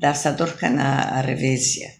da Sadorcana Revesia.